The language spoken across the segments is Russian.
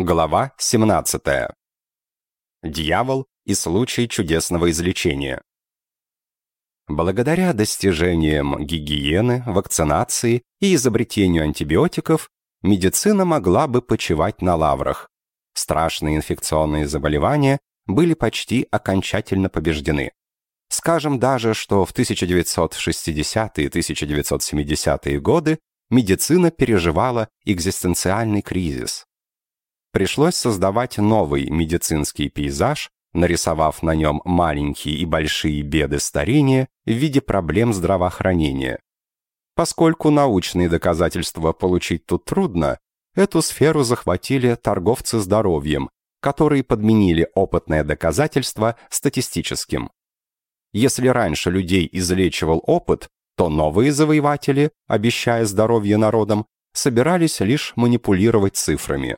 Глава 17. Дьявол и случай чудесного излечения. Благодаря достижениям гигиены, вакцинации и изобретению антибиотиков, медицина могла бы почивать на лаврах. Страшные инфекционные заболевания были почти окончательно побеждены. Скажем даже, что в 1960-е и 1970-е годы медицина переживала экзистенциальный кризис пришлось создавать новый медицинский пейзаж, нарисовав на нем маленькие и большие беды старения в виде проблем здравоохранения. Поскольку научные доказательства получить тут трудно, эту сферу захватили торговцы здоровьем, которые подменили опытное доказательство статистическим. Если раньше людей излечивал опыт, то новые завоеватели, обещая здоровье народам, собирались лишь манипулировать цифрами.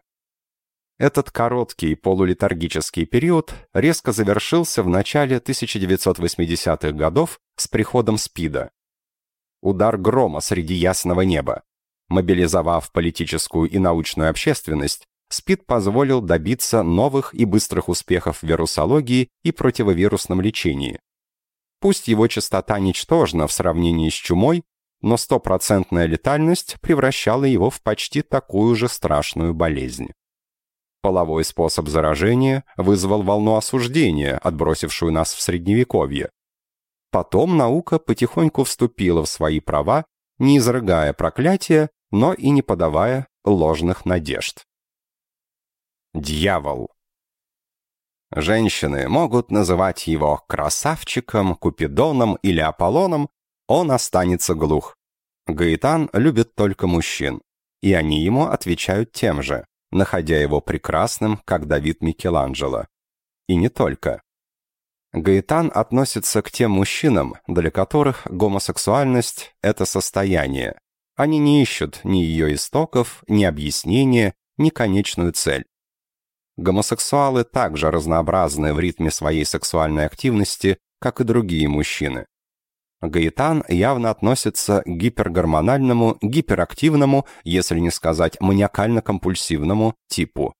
Этот короткий полулитаргический период резко завершился в начале 1980-х годов с приходом СПИДа. Удар грома среди ясного неба. Мобилизовав политическую и научную общественность, СПИД позволил добиться новых и быстрых успехов в вирусологии и противовирусном лечении. Пусть его частота ничтожна в сравнении с чумой, но стопроцентная летальность превращала его в почти такую же страшную болезнь. Половой способ заражения вызвал волну осуждения, отбросившую нас в Средневековье. Потом наука потихоньку вступила в свои права, не изрыгая проклятия, но и не подавая ложных надежд. Дьявол. Женщины могут называть его красавчиком, купидоном или Аполлоном, он останется глух. Гаитан любит только мужчин, и они ему отвечают тем же находя его прекрасным, как Давид Микеланджело. И не только. Гаитан относится к тем мужчинам, для которых гомосексуальность – это состояние. Они не ищут ни ее истоков, ни объяснения, ни конечную цель. Гомосексуалы также разнообразны в ритме своей сексуальной активности, как и другие мужчины. Гаитан явно относится к гипергормональному, гиперактивному, если не сказать маниакально-компульсивному типу.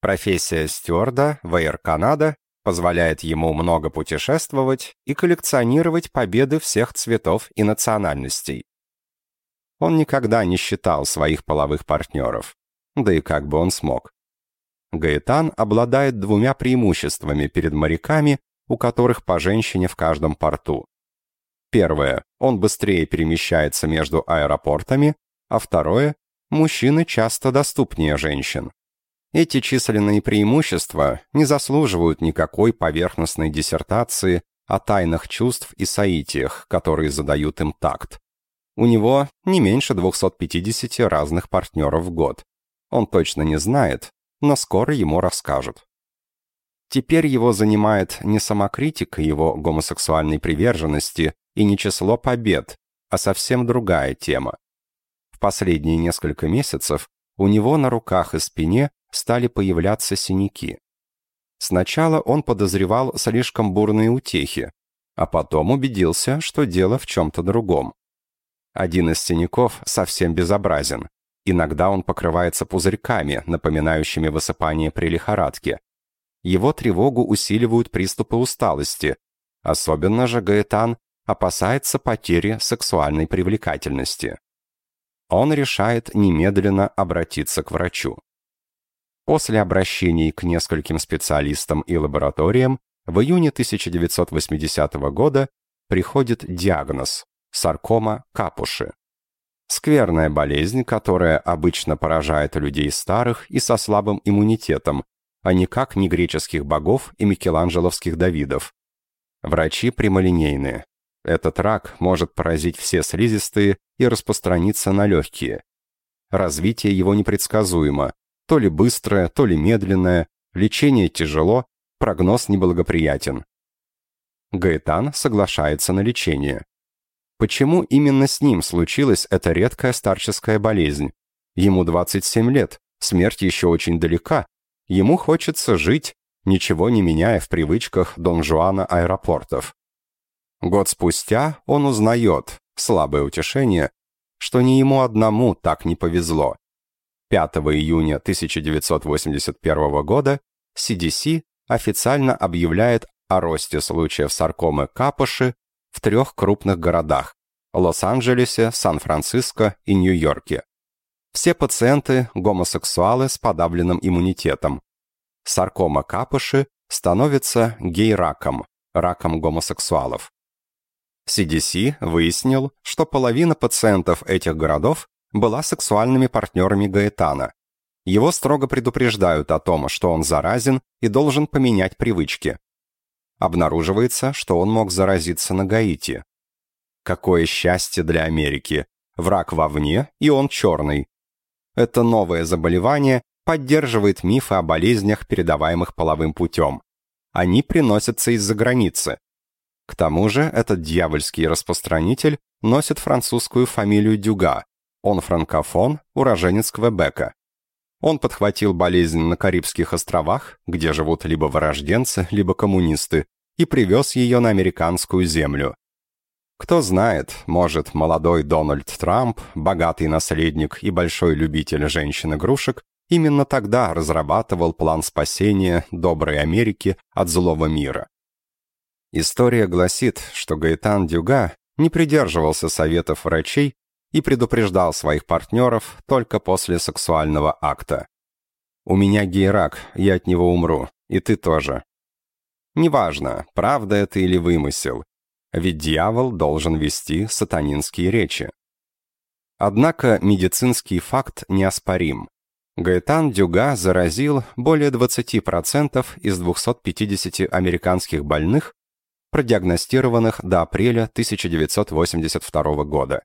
Профессия стюарда в Air Canada позволяет ему много путешествовать и коллекционировать победы всех цветов и национальностей. Он никогда не считал своих половых партнеров, да и как бы он смог. Гаэтан обладает двумя преимуществами перед моряками, у которых по женщине в каждом порту. Первое, он быстрее перемещается между аэропортами, а второе, мужчины часто доступнее женщин. Эти численные преимущества не заслуживают никакой поверхностной диссертации о тайнах чувств и соитиях, которые задают им такт. У него не меньше 250 разных партнеров в год. Он точно не знает, но скоро ему расскажут. Теперь его занимает не самокритика его гомосексуальной приверженности и не число побед, а совсем другая тема. В последние несколько месяцев у него на руках и спине стали появляться синяки. Сначала он подозревал слишком бурные утехи, а потом убедился, что дело в чем-то другом. Один из синяков совсем безобразен. Иногда он покрывается пузырьками, напоминающими высыпание при лихорадке. Его тревогу усиливают приступы усталости. Особенно же Гаэтан опасается потери сексуальной привлекательности. Он решает немедленно обратиться к врачу. После обращений к нескольким специалистам и лабораториям в июне 1980 года приходит диагноз – саркома капуши. Скверная болезнь, которая обычно поражает людей старых и со слабым иммунитетом, а никак не греческих богов и микеланджеловских Давидов. Врачи прямолинейные. Этот рак может поразить все слизистые и распространиться на легкие. Развитие его непредсказуемо. То ли быстрое, то ли медленное, лечение тяжело, прогноз неблагоприятен. Гаэтан соглашается на лечение. Почему именно с ним случилась эта редкая старческая болезнь? Ему 27 лет, смерть еще очень далека. Ему хочется жить, ничего не меняя в привычках Дон Жуана аэропортов. Год спустя он узнает, слабое утешение, что не ему одному так не повезло. 5 июня 1981 года CDC официально объявляет о росте случаев саркомы капуши в трех крупных городах – Лос-Анджелесе, Сан-Франциско и Нью-Йорке. Все пациенты – гомосексуалы с подавленным иммунитетом. Саркома капуши становится гей-раком, раком гомосексуалов. CDC выяснил, что половина пациентов этих городов была сексуальными партнерами Гаэтана. Его строго предупреждают о том, что он заразен и должен поменять привычки. Обнаруживается, что он мог заразиться на Гаити. Какое счастье для Америки! Враг вовне, и он черный. Это новое заболевание поддерживает мифы о болезнях, передаваемых половым путем. Они приносятся из-за границы. К тому же этот дьявольский распространитель носит французскую фамилию Дюга. Он франкофон, уроженец Квебека. Он подхватил болезнь на Карибских островах, где живут либо вырожденцы, либо коммунисты, и привез ее на американскую землю. Кто знает, может, молодой Дональд Трамп, богатый наследник и большой любитель женщин-игрушек, именно тогда разрабатывал план спасения доброй Америки от злого мира. История гласит, что Гаэтан Дюга не придерживался советов врачей и предупреждал своих партнеров только после сексуального акта. «У меня гейрак, я от него умру, и ты тоже». Неважно, правда это или вымысел, ведь дьявол должен вести сатанинские речи. Однако медицинский факт неоспорим. Гаэтан Дюга заразил более 20% из 250 американских больных продиагностированных до апреля 1982 года.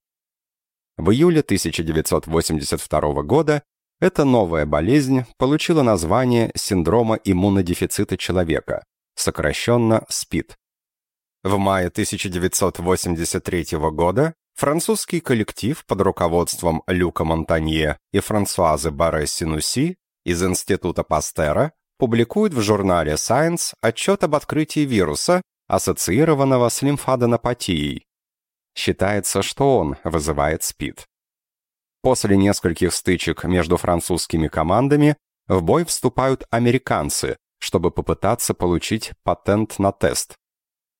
В июле 1982 года эта новая болезнь получила название синдрома иммунодефицита человека, сокращенно СПИД. В мае 1983 года французский коллектив под руководством Люка Монтанье и Франсуазы Барре-Синуси из Института Пастера публикует в журнале Science отчет об открытии вируса, ассоциированного с лимфаденопатией. Считается, что он вызывает СПИД. После нескольких стычек между французскими командами в бой вступают американцы, чтобы попытаться получить патент на тест.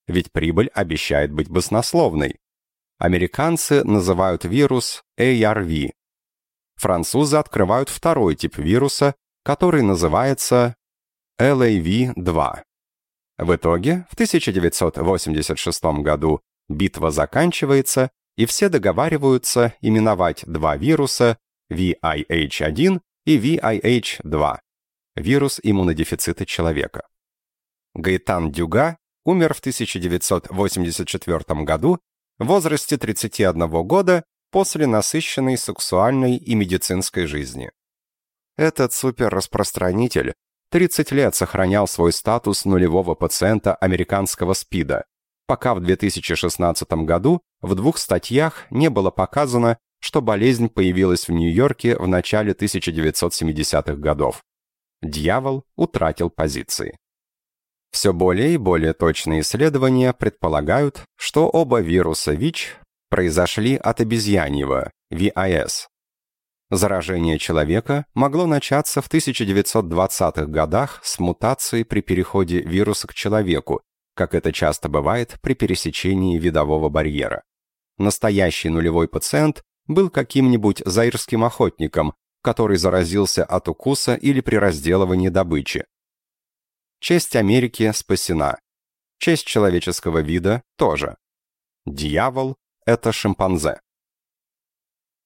Ведь прибыль обещает быть баснословной. Американцы называют вирус ARV. Французы открывают второй тип вируса, который называется LAV-2. В итоге, в 1986 году битва заканчивается, и все договариваются именовать два вируса VIH-1 и VIH-2 – вирус иммунодефицита человека. Гаэтан Дюга умер в 1984 году в возрасте 31 года после насыщенной сексуальной и медицинской жизни. Этот суперраспространитель 30 лет сохранял свой статус нулевого пациента американского СПИДа, пока в 2016 году в двух статьях не было показано, что болезнь появилась в Нью-Йорке в начале 1970-х годов. Дьявол утратил позиции. Все более и более точные исследования предполагают, что оба вируса ВИЧ произошли от обезьяньего, VIS, Заражение человека могло начаться в 1920-х годах с мутацией при переходе вируса к человеку, как это часто бывает при пересечении видового барьера. Настоящий нулевой пациент был каким-нибудь заирским охотником, который заразился от укуса или при разделывании добычи. Честь Америки спасена. Честь человеческого вида тоже. Дьявол — это шимпанзе.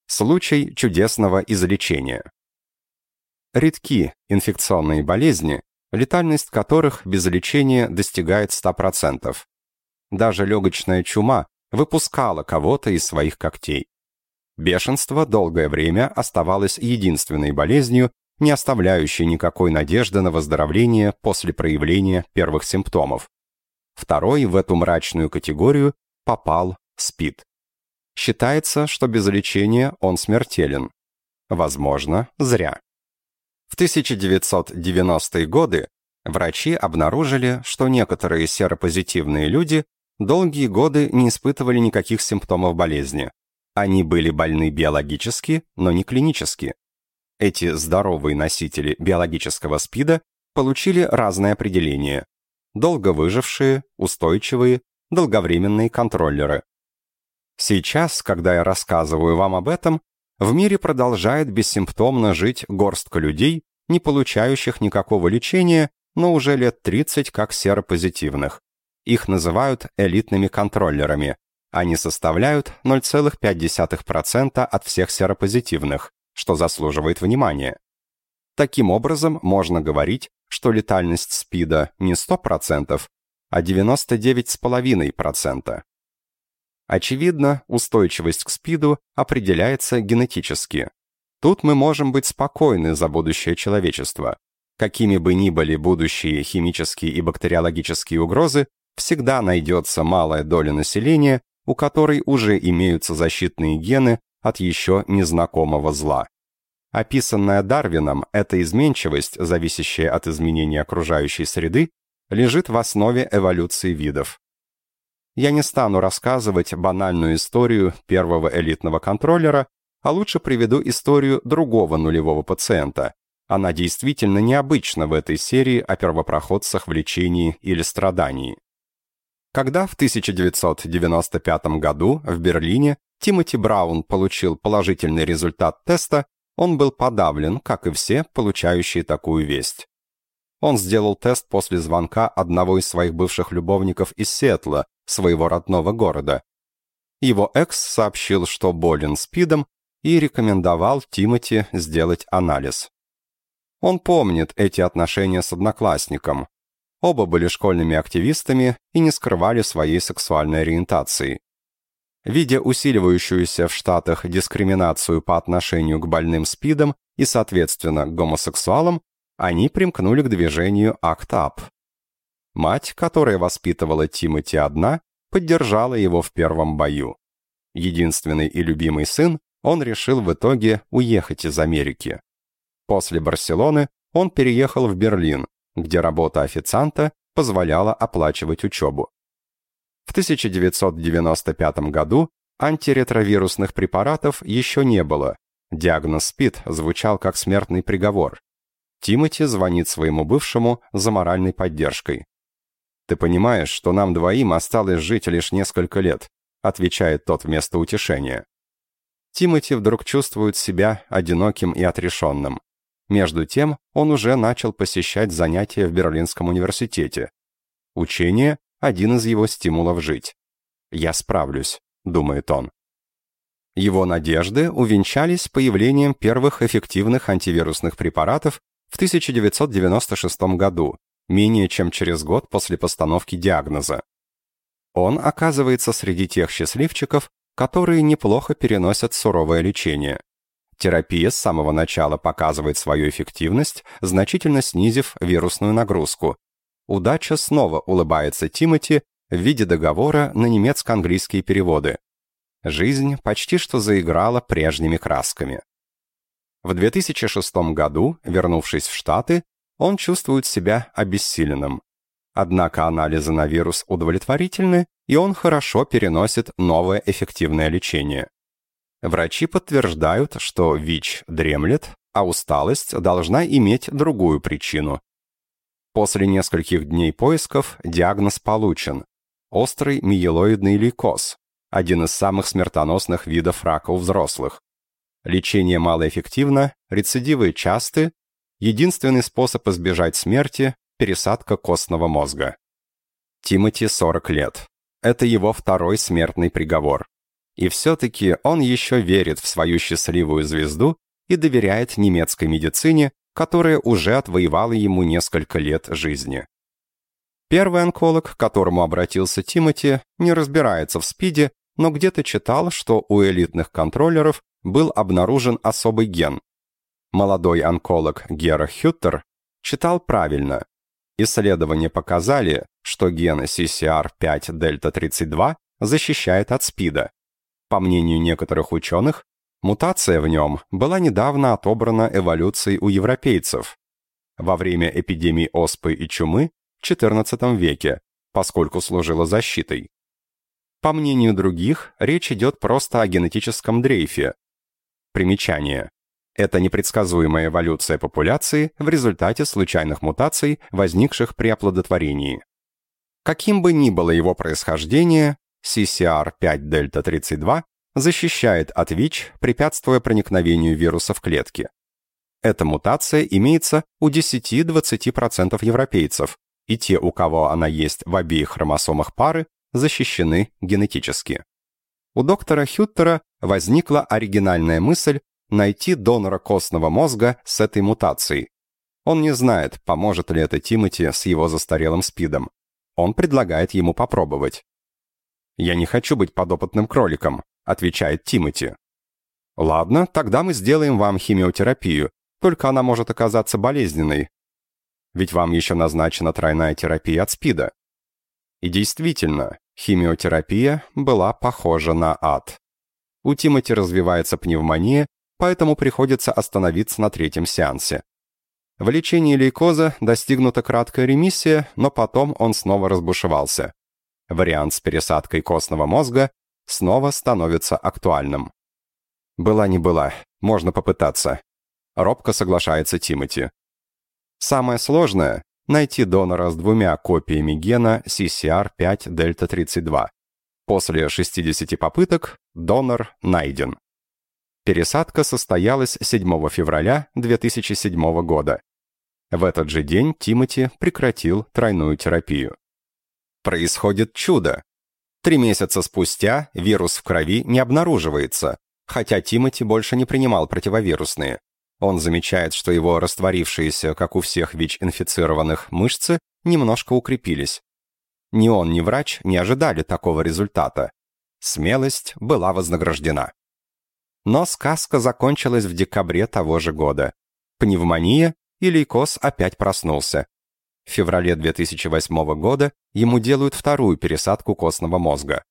Случай чудесного излечения. Редки инфекционные болезни, летальность которых без лечения достигает 100%. Даже легочная чума выпускала кого-то из своих когтей. Бешенство долгое время оставалось единственной болезнью, не оставляющей никакой надежды на выздоровление после проявления первых симптомов. Второй в эту мрачную категорию попал СПИД. Считается, что без лечения он смертелен. Возможно, зря. В 1990-е годы врачи обнаружили, что некоторые серопозитивные люди долгие годы не испытывали никаких симптомов болезни. Они были больны биологически, но не клинически. Эти здоровые носители биологического СПИДа получили разные определения. Долго выжившие, устойчивые, долговременные контроллеры. Сейчас, когда я рассказываю вам об этом, в мире продолжает бессимптомно жить горстка людей, не получающих никакого лечения, но уже лет 30 как серопозитивных. Их называют элитными контроллерами. Они составляют 0,5% от всех серопозитивных, что заслуживает внимания. Таким образом, можно говорить, что летальность СПИДа не 100%, а 99,5%. Очевидно, устойчивость к СПИДу определяется генетически. Тут мы можем быть спокойны за будущее человечества. Какими бы ни были будущие химические и бактериологические угрозы, всегда найдется малая доля населения, у которой уже имеются защитные гены от еще незнакомого зла. Описанная Дарвином, эта изменчивость, зависящая от изменения окружающей среды, лежит в основе эволюции видов. Я не стану рассказывать банальную историю первого элитного контроллера, а лучше приведу историю другого нулевого пациента. Она действительно необычна в этой серии о первопроходцах в лечении или страдании. Когда в 1995 году в Берлине Тимоти Браун получил положительный результат теста, он был подавлен, как и все, получающие такую весть. Он сделал тест после звонка одного из своих бывших любовников из Сиэтла, своего родного города. Его экс сообщил, что болен СПИДом, и рекомендовал Тимоти сделать анализ. Он помнит эти отношения с одноклассником. Оба были школьными активистами и не скрывали своей сексуальной ориентации. Видя усиливающуюся в Штатах дискриминацию по отношению к больным СПИДом и, соответственно, к гомосексуалам, они примкнули к движению ACT UP. Мать, которая воспитывала Тимоти одна, поддержала его в первом бою. Единственный и любимый сын, он решил в итоге уехать из Америки. После Барселоны он переехал в Берлин, где работа официанта позволяла оплачивать учебу. В 1995 году антиретровирусных препаратов еще не было. Диагноз СПИД звучал как смертный приговор. Тимати звонит своему бывшему за моральной поддержкой. «Ты понимаешь, что нам двоим осталось жить лишь несколько лет», отвечает тот вместо утешения. Тимати вдруг чувствует себя одиноким и отрешенным. Между тем, он уже начал посещать занятия в Берлинском университете. Учение – один из его стимулов жить. «Я справлюсь», – думает он. Его надежды увенчались появлением первых эффективных антивирусных препаратов в 1996 году, менее чем через год после постановки диагноза. Он оказывается среди тех счастливчиков, которые неплохо переносят суровое лечение. Терапия с самого начала показывает свою эффективность, значительно снизив вирусную нагрузку. Удача снова улыбается Тимати в виде договора на немецко-английские переводы. Жизнь почти что заиграла прежними красками. В 2006 году, вернувшись в Штаты, он чувствует себя обессиленным. Однако анализы на вирус удовлетворительны, и он хорошо переносит новое эффективное лечение. Врачи подтверждают, что ВИЧ дремлет, а усталость должна иметь другую причину. После нескольких дней поисков диагноз получен – острый миелоидный лейкоз, один из самых смертоносных видов рака у взрослых. Лечение малоэффективно, рецидивы часты, единственный способ избежать смерти – пересадка костного мозга. Тимати 40 лет. Это его второй смертный приговор. И все-таки он еще верит в свою счастливую звезду и доверяет немецкой медицине, которая уже отвоевала ему несколько лет жизни. Первый онколог, к которому обратился Тимати, не разбирается в СПИДе, но где-то читал, что у элитных контроллеров был обнаружен особый ген. Молодой онколог Гера Хюттер читал правильно. Исследования показали, что ген CCR5 дельта 32 защищает от СПИДа. По мнению некоторых ученых, мутация в нем была недавно отобрана эволюцией у европейцев во время эпидемий оспы и чумы в XIV веке, поскольку служила защитой. По мнению других, речь идет просто о генетическом дрейфе, Примечание. Это непредсказуемая эволюция популяции в результате случайных мутаций, возникших при оплодотворении. Каким бы ни было его происхождение, CCR5-дельта-32 защищает от ВИЧ, препятствуя проникновению вируса в клетки. Эта мутация имеется у 10-20% европейцев, и те, у кого она есть в обеих хромосомах пары, защищены генетически. У доктора Хюттера возникла оригинальная мысль найти донора костного мозга с этой мутацией. Он не знает, поможет ли это Тимати с его застарелым СПИДом. Он предлагает ему попробовать. «Я не хочу быть подопытным кроликом», — отвечает Тимати. «Ладно, тогда мы сделаем вам химиотерапию, только она может оказаться болезненной. Ведь вам еще назначена тройная терапия от СПИДа». И действительно, химиотерапия была похожа на ад. У Тимати развивается пневмония, поэтому приходится остановиться на третьем сеансе. В лечении лейкоза достигнута краткая ремиссия, но потом он снова разбушевался. Вариант с пересадкой костного мозга снова становится актуальным. «Была не была, можно попытаться», — робко соглашается Тимати. Самое сложное — найти донора с двумя копиями гена CCR5-дельта-32. После 60 попыток донор найден. Пересадка состоялась 7 февраля 2007 года. В этот же день Тимати прекратил тройную терапию. Происходит чудо. Три месяца спустя вирус в крови не обнаруживается, хотя Тимати больше не принимал противовирусные. Он замечает, что его растворившиеся, как у всех ВИЧ-инфицированных, мышцы немножко укрепились. Ни он, ни врач не ожидали такого результата. Смелость была вознаграждена. Но сказка закончилась в декабре того же года. Пневмония и лейкоз опять проснулся. В феврале 2008 года ему делают вторую пересадку костного мозга.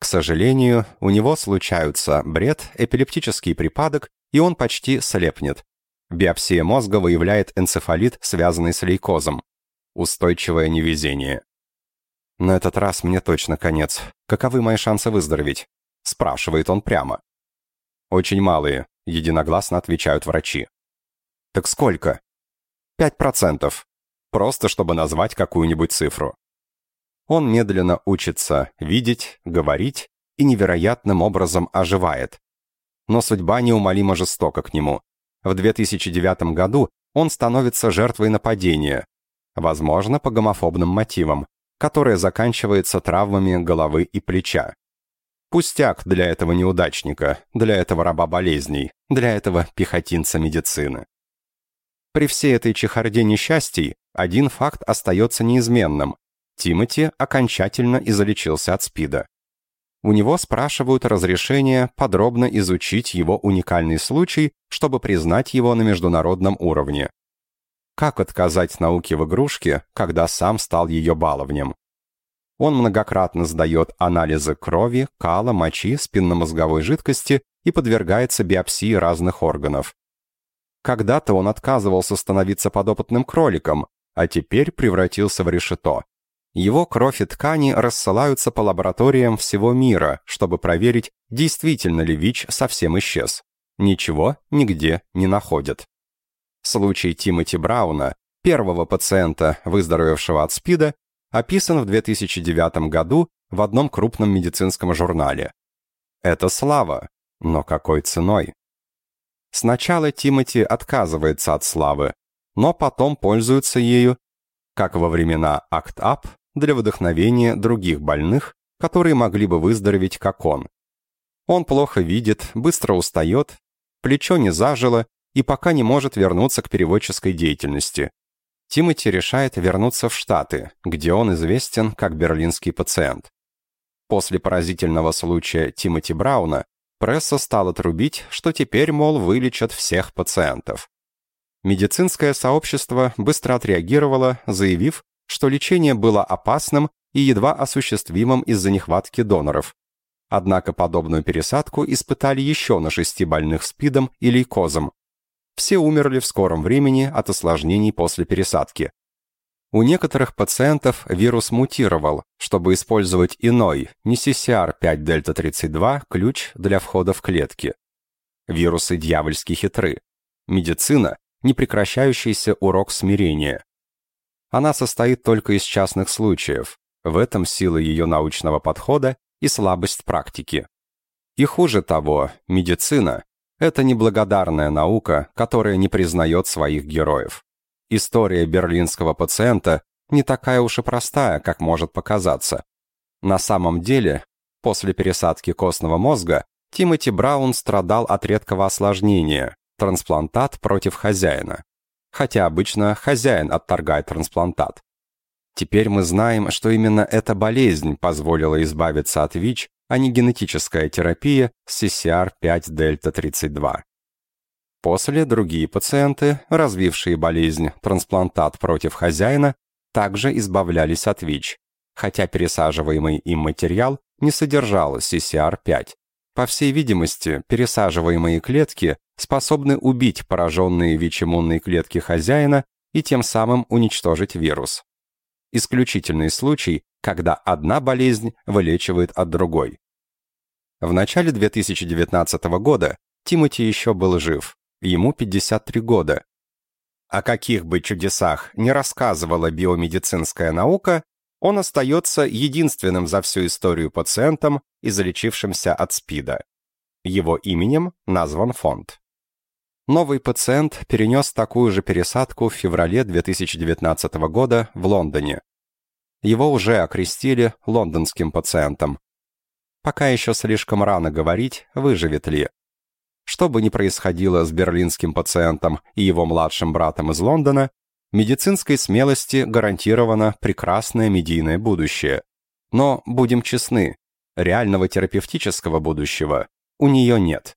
К сожалению, у него случаются бред, эпилептический припадок, и он почти слепнет. Биопсия мозга выявляет энцефалит, связанный с лейкозом. Устойчивое невезение. «На этот раз мне точно конец. Каковы мои шансы выздороветь?» Спрашивает он прямо. «Очень малые», — единогласно отвечают врачи. «Так сколько?» «Пять процентов. Просто чтобы назвать какую-нибудь цифру». Он медленно учится видеть, говорить и невероятным образом оживает. Но судьба неумолимо жестока к нему. В 2009 году он становится жертвой нападения, возможно, по гомофобным мотивам, которое заканчивается травмами головы и плеча. Пустяк для этого неудачника, для этого раба болезней, для этого пехотинца медицины. При всей этой чехарде несчастий один факт остается неизменным. Тимати окончательно излечился от СПИДа. У него спрашивают разрешение подробно изучить его уникальный случай, чтобы признать его на международном уровне. Как отказать науке в игрушке, когда сам стал ее баловнем? Он многократно сдает анализы крови, кала, мочи, спинномозговой жидкости и подвергается биопсии разных органов. Когда-то он отказывался становиться подопытным кроликом, а теперь превратился в решето. Его кровь и ткани рассылаются по лабораториям всего мира, чтобы проверить, действительно ли ВИЧ совсем исчез. Ничего нигде не находят. Случай Тимоти Брауна, первого пациента, выздоровевшего от СПИДа, описан в 2009 году в одном крупном медицинском журнале. Это слава, но какой ценой? Сначала Тимоти отказывается от славы, но потом пользуется ею, как во времена Act Up, для вдохновения других больных, которые могли бы выздороветь, как он. Он плохо видит, быстро устает, плечо не зажило и пока не может вернуться к переводческой деятельности. Тимати решает вернуться в Штаты, где он известен как берлинский пациент. После поразительного случая Тимоти Брауна пресса стала трубить, что теперь, мол, вылечат всех пациентов. Медицинское сообщество быстро отреагировало, заявив, что лечение было опасным и едва осуществимым из-за нехватки доноров. Однако подобную пересадку испытали еще на шести больных СПИДом и лейкозом, все умерли в скором времени от осложнений после пересадки. У некоторых пациентов вирус мутировал, чтобы использовать иной, не CCR5-дельта-32, ключ для входа в клетки. Вирусы дьявольски хитры. Медицина – непрекращающийся урок смирения. Она состоит только из частных случаев. В этом сила ее научного подхода и слабость практики. И хуже того, медицина – это неблагодарная наука, которая не признает своих героев. История берлинского пациента не такая уж и простая, как может показаться. На самом деле, после пересадки костного мозга Тимоти Браун страдал от редкого осложнения – трансплантат против хозяина. Хотя обычно хозяин отторгает трансплантат. Теперь мы знаем, что именно эта болезнь позволила избавиться от ВИЧ, а не генетическая терапия с CCR5-дельта-32. После другие пациенты, развившие болезнь трансплантат против хозяина, также избавлялись от ВИЧ, хотя пересаживаемый им материал не содержал CCR5. По всей видимости, пересаживаемые клетки способны убить пораженные ВИЧ-иммунные клетки хозяина и тем самым уничтожить вирус. Исключительный случай, когда одна болезнь вылечивает от другой. В начале 2019 года Тимоти еще был жив, ему 53 года. О каких бы чудесах не рассказывала биомедицинская наука, он остается единственным за всю историю пациентом, излечившимся от СПИДа. Его именем назван фонд. Новый пациент перенес такую же пересадку в феврале 2019 года в Лондоне. Его уже окрестили лондонским пациентом. Пока еще слишком рано говорить, выживет ли. Что бы ни происходило с берлинским пациентом и его младшим братом из Лондона, медицинской смелости гарантировано прекрасное медийное будущее. Но, будем честны, реального терапевтического будущего у нее нет.